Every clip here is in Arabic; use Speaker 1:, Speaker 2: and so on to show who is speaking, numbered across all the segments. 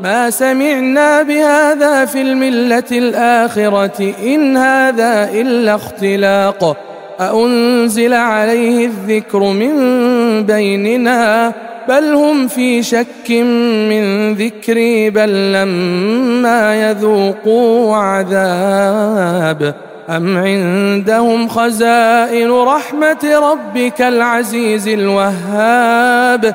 Speaker 1: ما سمعنا بهذا في الملة الآخرة إن هذا إلا اختلاق. أأنزل عليه الذكر من بيننا؟ بل هم في شك من ذكري بل لما يذوقوا عذاب. أم عندهم خزائن رحمة ربك العزيز الوهاب؟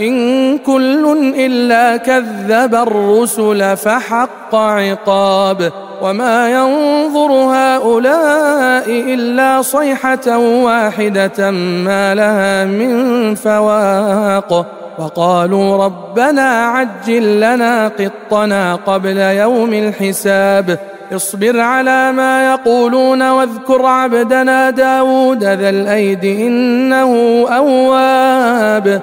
Speaker 1: إن كل إلا كذب الرسل فحق عقاب وما ينظر هؤلاء إلا صيحة واحدة ما لها من فواق وقالوا ربنا عجل لنا قطنا قبل يوم الحساب اصبر على ما يقولون واذكر عبدنا داود ذا الأيد إنه أواب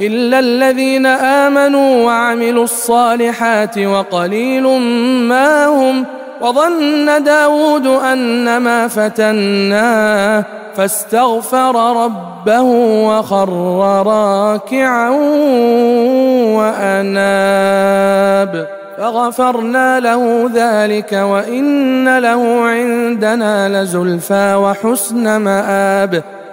Speaker 1: إلا الذين آمنوا وعملوا الصالحات وقليل ما هم وظن داود أن ما فتناه فاستغفر ربه وخر راكعا وأناب فغفرنا له ذلك وإن له عندنا لزلفى وحسن مآب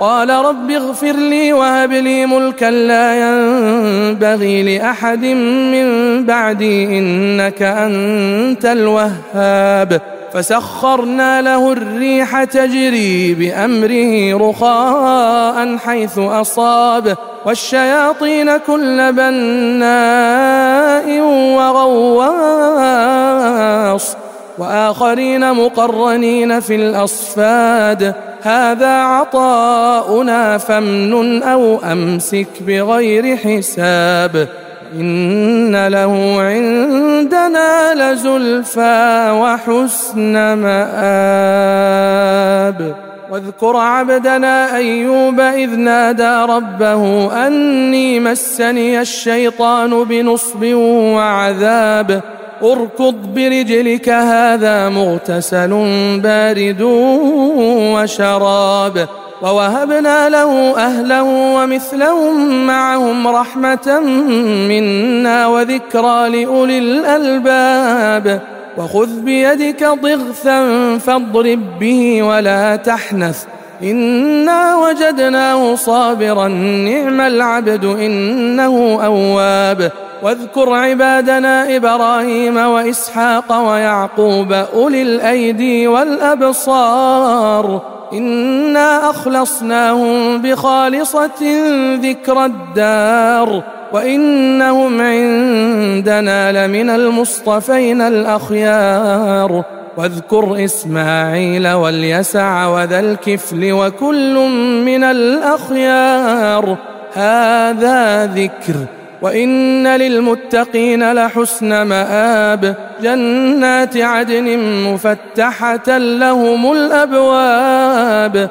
Speaker 1: قال رب اغفر لي وهب لي ملكا لا ينبغي لأحد من بعدي إنك أنت الوهاب. فسخرنا له الريح تجري بأمره رخاء حيث أصاب. والشياطين كل بناء وغواص. وآخرين مقرنين في الأصفاد. هذا عطاؤنا فامنن أو أمسك بغير حساب. إن له عندنا لزلفى وحسن مآب. واذكر عبدنا أيوب إذ نادى ربه أني مسني الشيطان بنصب وعذاب. اركض برجلك هذا مغتسل بارد وشراب. ووهبنا له أهله ومثلهم معهم رحمة منا وذكرى لأولي الألباب. وخذ بيدك ضغثا فاضرب به ولا تحنث. إنا وجدناه صابرا نعم العبد إنه أواب. واذكر عبادنا إبراهيم وإسحاق ويعقوب أولي الأيدي والأبصار. إنا أخلصناهم بخالصة ذكر الدار. وإنهم عندنا لمن المصطفين الأخيار. واذكر إسماعيل واليسع وذا الكفل وكل من الأخيار. هذا ذكر وإن للمتقين لحسن مآب جنات عدن مفتحة لهم الأبواب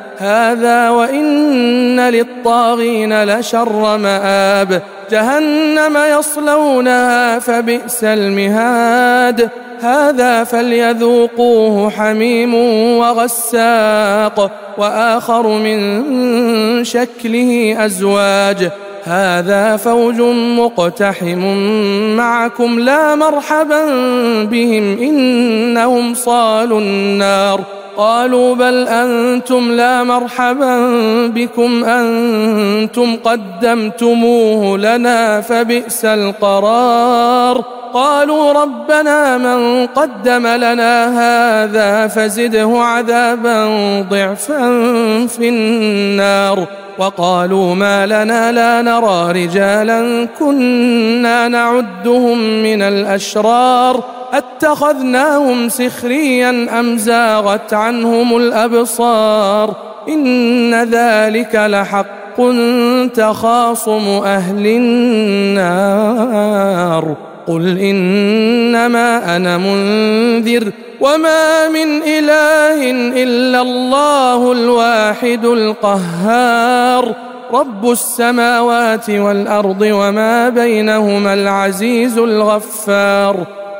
Speaker 1: هذا وإن للطاغين لشر مآب. جهنم يصلونها فبئس المهاد. هذا فليذوقوه حميم وغساق وآخر من شكله أزواج. هذا فوج مقتحم معكم لا مرحبا بهم إنهم صالوا النار. قالوا بل أنتم لا مرحبا بكم أنتم قدمتموه لنا فبئس القرار. قالوا ربنا من قدم لنا هذا فزده عذابا ضعفا في النار. وقالوا ما لنا لا نرى رجالا كنا نعدهم من الأشرار. أتخذناهم سخريا أم زاغت عنهم الأبصار؟ إن ذلك لحق تخاصم أهل النار. قل إنما أنا منذر وما من إله إلا الله الواحد القهار. رب السماوات والأرض وما بينهما العزيز الغفار.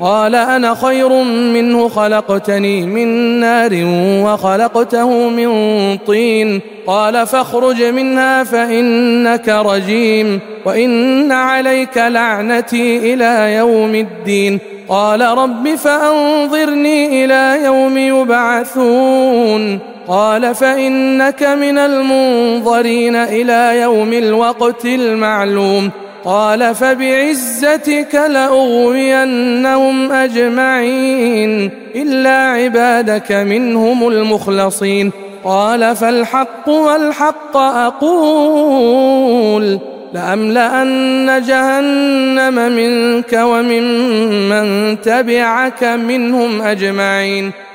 Speaker 1: قال أنا خير منه خلقتني من نار وخلقته من طين. قال فاخرج منها فإنك رجيم. وإن عليك لعنتي إلى يوم الدين. قال رب فأنظرني إلى يوم يبعثون. قال فإنك من المنظرين إلى يوم الوقت المعلوم. قال فبعزتك لأغوينهم أجمعين إلا عبادك منهم المخلصين قال فالحق والحق أقول لأملأن جهنم منك وممن تبعك منهم أجمعين